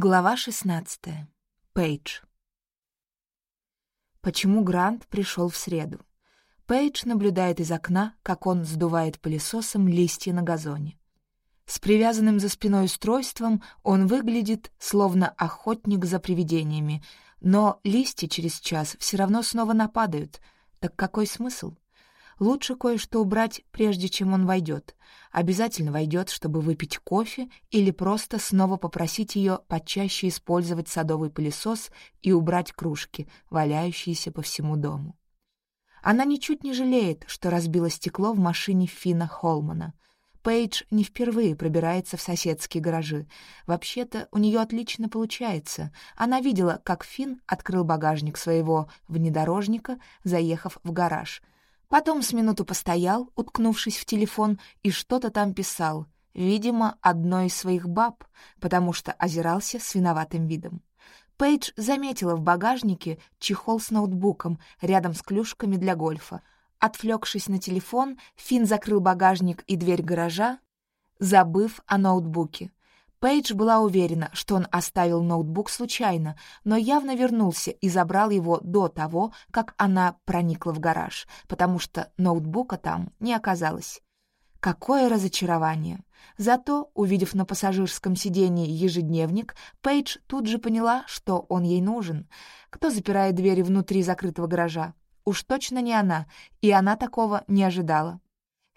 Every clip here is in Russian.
Глава 16. Пейдж. Почему Грант пришел в среду? Пейдж наблюдает из окна, как он сдувает пылесосом листья на газоне. С привязанным за спиной устройством он выглядит словно охотник за привидениями, но листья через час все равно снова нападают. Так какой смысл? Лучше кое-что убрать, прежде чем он войдет. Обязательно войдет, чтобы выпить кофе или просто снова попросить ее почаще использовать садовый пылесос и убрать кружки, валяющиеся по всему дому. Она ничуть не жалеет, что разбила стекло в машине Фина Холмана. Пейдж не впервые пробирается в соседские гаражи. Вообще-то у нее отлично получается. Она видела, как Фин открыл багажник своего внедорожника, заехав в гараж — Потом с минуту постоял, уткнувшись в телефон, и что-то там писал. Видимо, одной из своих баб, потому что озирался с виноватым видом. Пейдж заметила в багажнике чехол с ноутбуком рядом с клюшками для гольфа. Отвлекшись на телефон, Финн закрыл багажник и дверь гаража, забыв о ноутбуке. Пейдж была уверена, что он оставил ноутбук случайно, но явно вернулся и забрал его до того, как она проникла в гараж, потому что ноутбука там не оказалось. Какое разочарование! Зато, увидев на пассажирском сидении ежедневник, Пейдж тут же поняла, что он ей нужен. Кто запирает двери внутри закрытого гаража? Уж точно не она, и она такого не ожидала.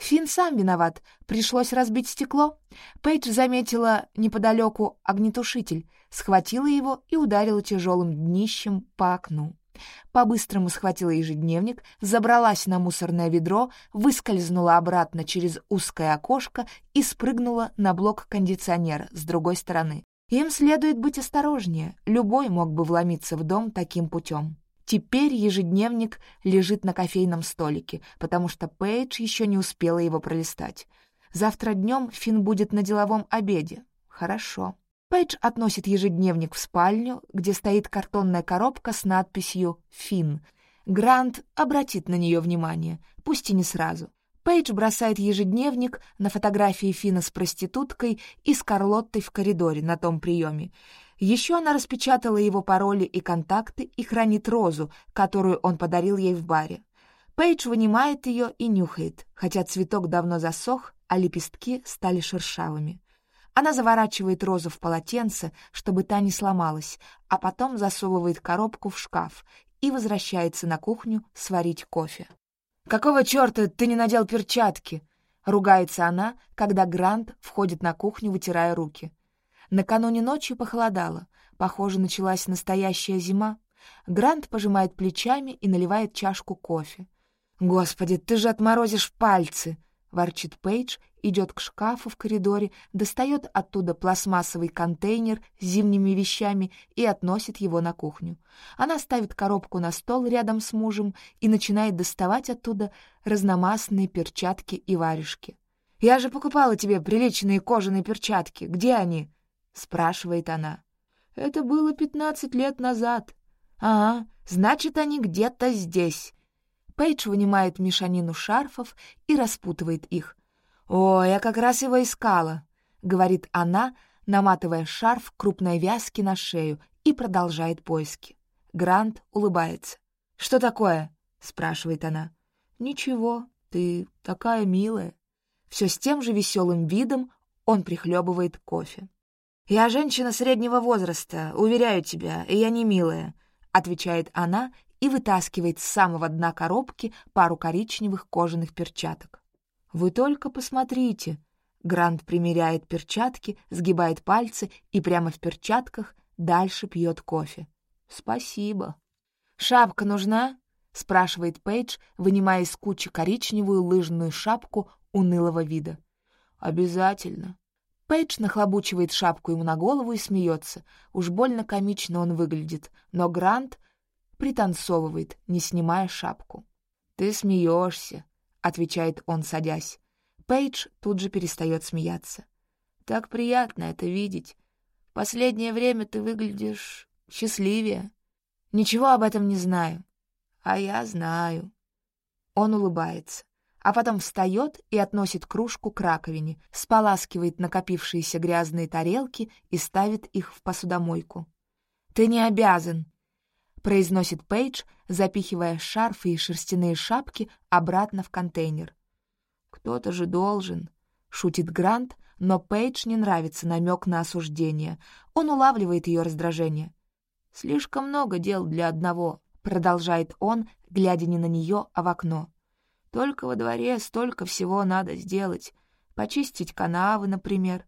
Фин сам виноват. Пришлось разбить стекло. Пейдж заметила неподалеку огнетушитель, схватила его и ударила тяжелым днищем по окну. По-быстрому схватила ежедневник, забралась на мусорное ведро, выскользнула обратно через узкое окошко и спрыгнула на блок кондиционера с другой стороны. Им следует быть осторожнее, любой мог бы вломиться в дом таким путем. Теперь ежедневник лежит на кофейном столике, потому что Пейдж еще не успела его пролистать. Завтра днем Финн будет на деловом обеде. Хорошо. Пейдж относит ежедневник в спальню, где стоит картонная коробка с надписью «Финн». Грант обратит на нее внимание, пусть и не сразу. Пейдж бросает ежедневник на фотографии Фина с проституткой и с Карлоттой в коридоре на том приеме. Еще она распечатала его пароли и контакты и хранит розу, которую он подарил ей в баре. Пейдж вынимает ее и нюхает, хотя цветок давно засох, а лепестки стали шершавыми. Она заворачивает розу в полотенце, чтобы та не сломалась, а потом засовывает коробку в шкаф и возвращается на кухню сварить кофе. «Какого черта ты не надел перчатки?» — ругается она, когда Грант входит на кухню, вытирая руки. Накануне ночи похолодало. Похоже, началась настоящая зима. Грант пожимает плечами и наливает чашку кофе. «Господи, ты же отморозишь пальцы!» — ворчит Пейдж, идет к шкафу в коридоре, достает оттуда пластмассовый контейнер с зимними вещами и относит его на кухню. Она ставит коробку на стол рядом с мужем и начинает доставать оттуда разномастные перчатки и варежки. «Я же покупала тебе приличные кожаные перчатки. Где они?» спрашивает она. «Это было пятнадцать лет назад». А, значит, они где-то здесь». Пейдж вынимает мешанину шарфов и распутывает их. «О, я как раз его искала», — говорит она, наматывая шарф крупной вязки на шею и продолжает поиски. Грант улыбается. «Что такое?» — спрашивает она. «Ничего, ты такая милая». Все с тем же веселым видом он прихлебывает кофе. «Я женщина среднего возраста, уверяю тебя, и я не милая», — отвечает она и вытаскивает с самого дна коробки пару коричневых кожаных перчаток. «Вы только посмотрите!» Грант примеряет перчатки, сгибает пальцы и прямо в перчатках дальше пьет кофе. «Спасибо!» «Шапка нужна?» — спрашивает Пейдж, вынимая из кучи коричневую лыжную шапку унылого вида. «Обязательно!» Пейдж нахлобучивает шапку ему на голову и смеется. Уж больно комично он выглядит, но Грант пританцовывает, не снимая шапку. «Ты смеешься», — отвечает он, садясь. Пейдж тут же перестает смеяться. «Так приятно это видеть. Последнее время ты выглядишь счастливее. Ничего об этом не знаю. А я знаю». Он улыбается а потом встает и относит кружку к раковине, споласкивает накопившиеся грязные тарелки и ставит их в посудомойку. «Ты не обязан!» — произносит Пейдж, запихивая шарфы и шерстяные шапки обратно в контейнер. «Кто-то же должен!» — шутит Грант, но Пейдж не нравится намек на осуждение. Он улавливает ее раздражение. «Слишком много дел для одного», — продолжает он, глядя не на нее, а в окно. Только во дворе столько всего надо сделать. Почистить канавы, например.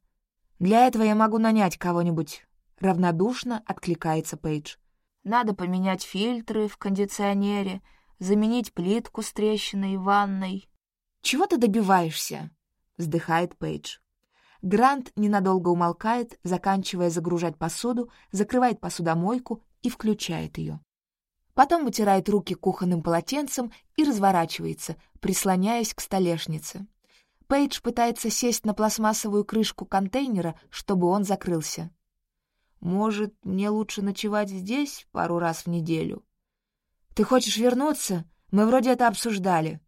Для этого я могу нанять кого-нибудь. Равнодушно откликается Пейдж. Надо поменять фильтры в кондиционере, заменить плитку с трещиной в ванной. «Чего ты добиваешься?» — вздыхает Пейдж. Грант ненадолго умолкает, заканчивая загружать посуду, закрывает посудомойку и включает ее потом вытирает руки кухонным полотенцем и разворачивается, прислоняясь к столешнице. Пейдж пытается сесть на пластмассовую крышку контейнера, чтобы он закрылся. «Может, мне лучше ночевать здесь пару раз в неделю?» «Ты хочешь вернуться? Мы вроде это обсуждали».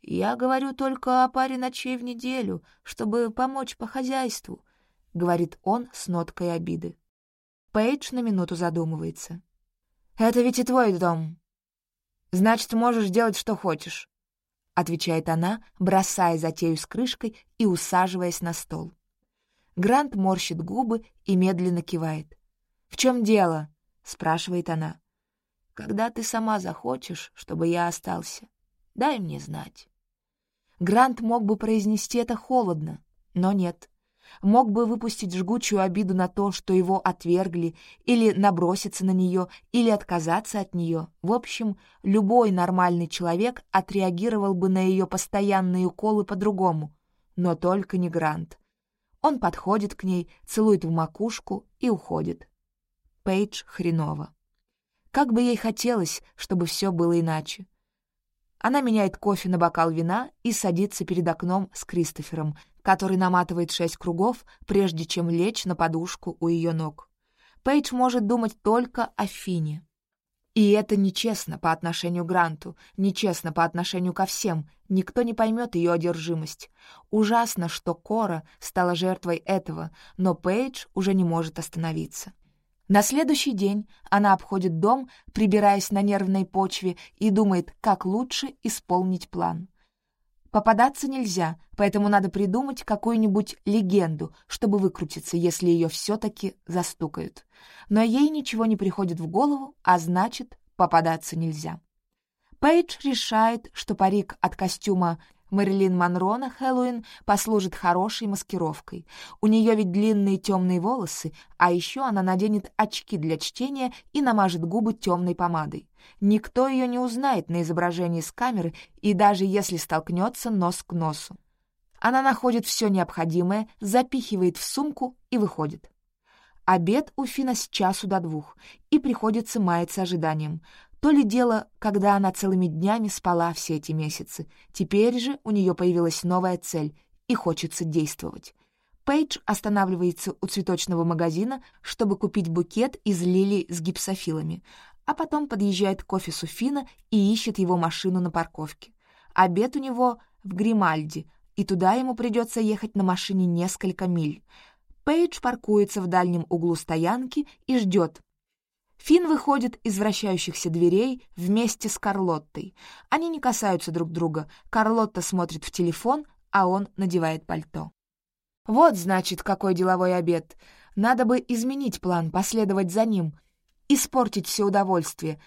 «Я говорю только о паре ночей в неделю, чтобы помочь по хозяйству», — говорит он с ноткой обиды. Пейдж на минуту задумывается. «Это ведь и твой дом». «Значит, можешь делать, что хочешь», — отвечает она, бросая затею с крышкой и усаживаясь на стол. Грант морщит губы и медленно кивает. «В чем дело?» — спрашивает она. «Когда ты сама захочешь, чтобы я остался, дай мне знать». Грант мог бы произнести это холодно, но нет мог бы выпустить жгучую обиду на то, что его отвергли, или наброситься на нее, или отказаться от нее. В общем, любой нормальный человек отреагировал бы на ее постоянные уколы по-другому. Но только не Грант. Он подходит к ней, целует в макушку и уходит. Пейдж хреново. Как бы ей хотелось, чтобы все было иначе. Она меняет кофе на бокал вина и садится перед окном с Кристофером — который наматывает шесть кругов, прежде чем лечь на подушку у ее ног. Пейдж может думать только о Фине. И это нечестно по отношению к Гранту, нечестно по отношению ко всем, никто не поймет ее одержимость. Ужасно, что Кора стала жертвой этого, но Пейдж уже не может остановиться. На следующий день она обходит дом, прибираясь на нервной почве, и думает, как лучше исполнить план. Попадаться нельзя, поэтому надо придумать какую-нибудь легенду, чтобы выкрутиться, если ее все-таки застукают. Но ей ничего не приходит в голову, а значит, попадаться нельзя. Пейдж решает, что парик от костюма Мэрилин Монро на Хэллоуин послужит хорошей маскировкой. У нее ведь длинные темные волосы, а еще она наденет очки для чтения и намажет губы темной помадой. Никто ее не узнает на изображении с камеры и даже если столкнется нос к носу. Она находит все необходимое, запихивает в сумку и выходит. Обед у Фина с часу до двух, и приходится маяться ожиданием. То ли дело, когда она целыми днями спала все эти месяцы. Теперь же у нее появилась новая цель, и хочется действовать. Пейдж останавливается у цветочного магазина, чтобы купить букет из лилий с гипсофилами, а потом подъезжает к офису Фина и ищет его машину на парковке. Обед у него в Гримальди, и туда ему придется ехать на машине несколько миль. Пейдж паркуется в дальнем углу стоянки и ждет, Фин выходит из вращающихся дверей вместе с Карлоттой. Они не касаются друг друга. Карлотта смотрит в телефон, а он надевает пальто. «Вот, значит, какой деловой обед. Надо бы изменить план, последовать за ним. Испортить все удовольствие.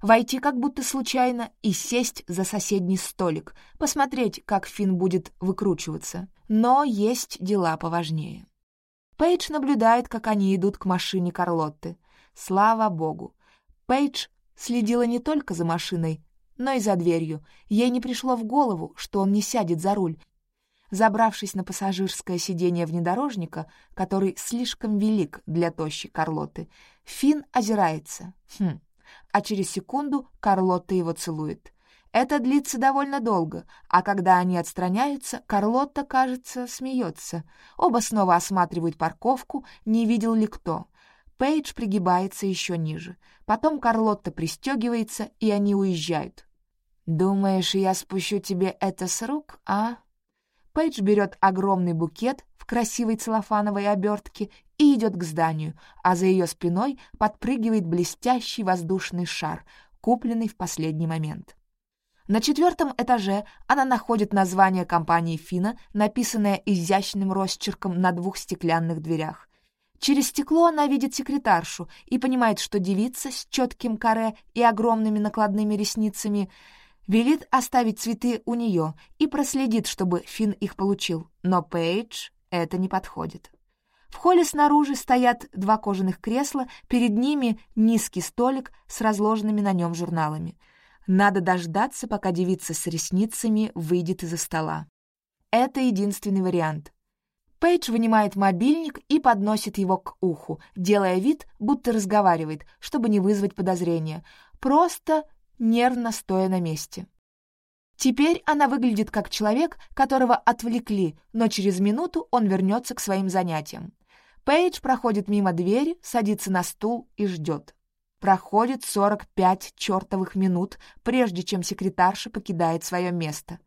Войти как будто случайно и сесть за соседний столик. Посмотреть, как Фин будет выкручиваться. Но есть дела поважнее». Пейдж наблюдает, как они идут к машине Карлотты. Слава богу. Пейдж следила не только за машиной, но и за дверью. Ей не пришло в голову, что он не сядет за руль. Забравшись на пассажирское сиденье внедорожника, который слишком велик для тощей Карлоты, Финн озирается. Хм. А через секунду Карлота его целует. Это длится довольно долго, а когда они отстраняются, Карлотта, кажется, смеется. Оба снова осматривают парковку, не видел ли кто. Пейдж пригибается еще ниже. Потом Карлотта пристегивается, и они уезжают. «Думаешь, я спущу тебе это с рук, а?» Пейдж берет огромный букет в красивой целлофановой обертке и идет к зданию, а за ее спиной подпрыгивает блестящий воздушный шар, купленный в последний момент. На четвертом этаже она находит название компании «Фина», написанное изящным росчерком на двух стеклянных дверях. Через стекло она видит секретаршу и понимает, что девица с четким каре и огромными накладными ресницами велит оставить цветы у нее и проследит, чтобы Финн их получил. Но Пейдж это не подходит. В холле снаружи стоят два кожаных кресла, перед ними низкий столик с разложенными на нем журналами. Надо дождаться, пока девица с ресницами выйдет из-за стола. Это единственный вариант. Пейдж вынимает мобильник и подносит его к уху, делая вид, будто разговаривает, чтобы не вызвать подозрения. Просто нервно стоя на месте. Теперь она выглядит как человек, которого отвлекли, но через минуту он вернется к своим занятиям. Пейдж проходит мимо двери, садится на стул и ждет. Проходит 45 чертовых минут, прежде чем секретарша покидает свое место.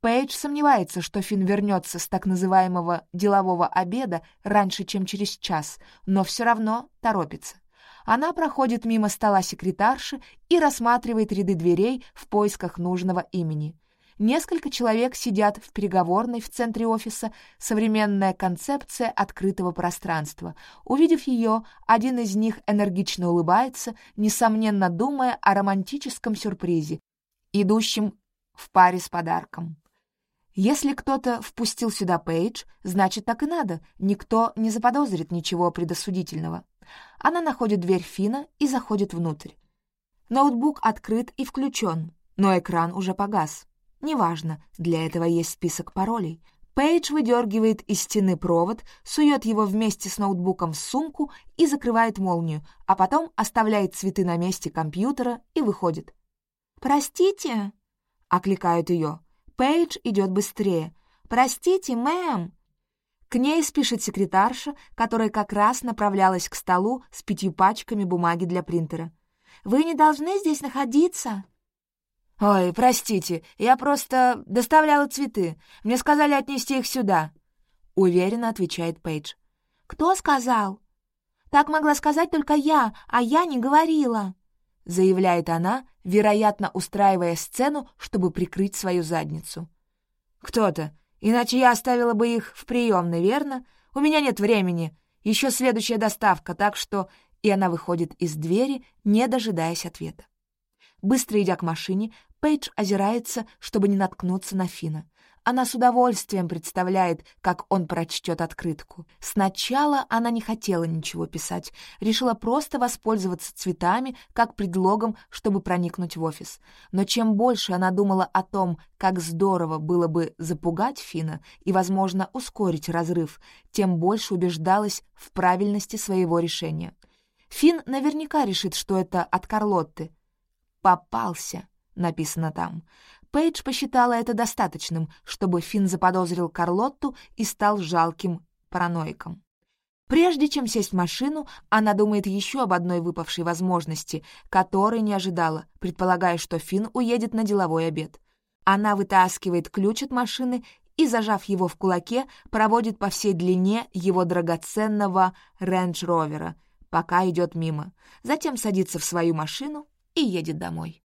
Пейдж сомневается, что Финн вернется с так называемого «делового обеда» раньше, чем через час, но все равно торопится. Она проходит мимо стола секретарши и рассматривает ряды дверей в поисках нужного имени. Несколько человек сидят в переговорной в центре офиса «Современная концепция открытого пространства». Увидев ее, один из них энергично улыбается, несомненно думая о романтическом сюрпризе, идущем в паре с подарком. Если кто-то впустил сюда Пейдж, значит, так и надо, никто не заподозрит ничего предосудительного. Она находит дверь Фина и заходит внутрь. Ноутбук открыт и включен, но экран уже погас. Неважно, для этого есть список паролей. Пейдж выдергивает из стены провод, сует его вместе с ноутбуком в сумку и закрывает молнию, а потом оставляет цветы на месте компьютера и выходит. «Простите?» — окликают ее. Пейдж идет быстрее. «Простите, мэм!» К ней спешит секретарша, которая как раз направлялась к столу с пятью пачками бумаги для принтера. «Вы не должны здесь находиться!» «Ой, простите, я просто доставляла цветы. Мне сказали отнести их сюда», — уверенно отвечает Пейдж. «Кто сказал?» «Так могла сказать только я, а я не говорила» заявляет она, вероятно, устраивая сцену, чтобы прикрыть свою задницу. «Кто-то. Иначе я оставила бы их в приемной, верно? У меня нет времени. Еще следующая доставка, так что...» И она выходит из двери, не дожидаясь ответа. Быстро идя к машине, Пейдж озирается, чтобы не наткнуться на Фина. Она с удовольствием представляет, как он прочтет открытку. Сначала она не хотела ничего писать, решила просто воспользоваться цветами как предлогом, чтобы проникнуть в офис. Но чем больше она думала о том, как здорово было бы запугать Фина и, возможно, ускорить разрыв, тем больше убеждалась в правильности своего решения. Фин наверняка решит, что это от Карлотты. «Попался», — написано там. Пейдж посчитала это достаточным, чтобы Финн заподозрил Карлотту и стал жалким параноиком. Прежде чем сесть в машину, она думает еще об одной выпавшей возможности, которой не ожидала, предполагая, что Финн уедет на деловой обед. Она вытаскивает ключ от машины и, зажав его в кулаке, проводит по всей длине его драгоценного рейндж-ровера, пока идет мимо. Затем садится в свою машину и едет домой.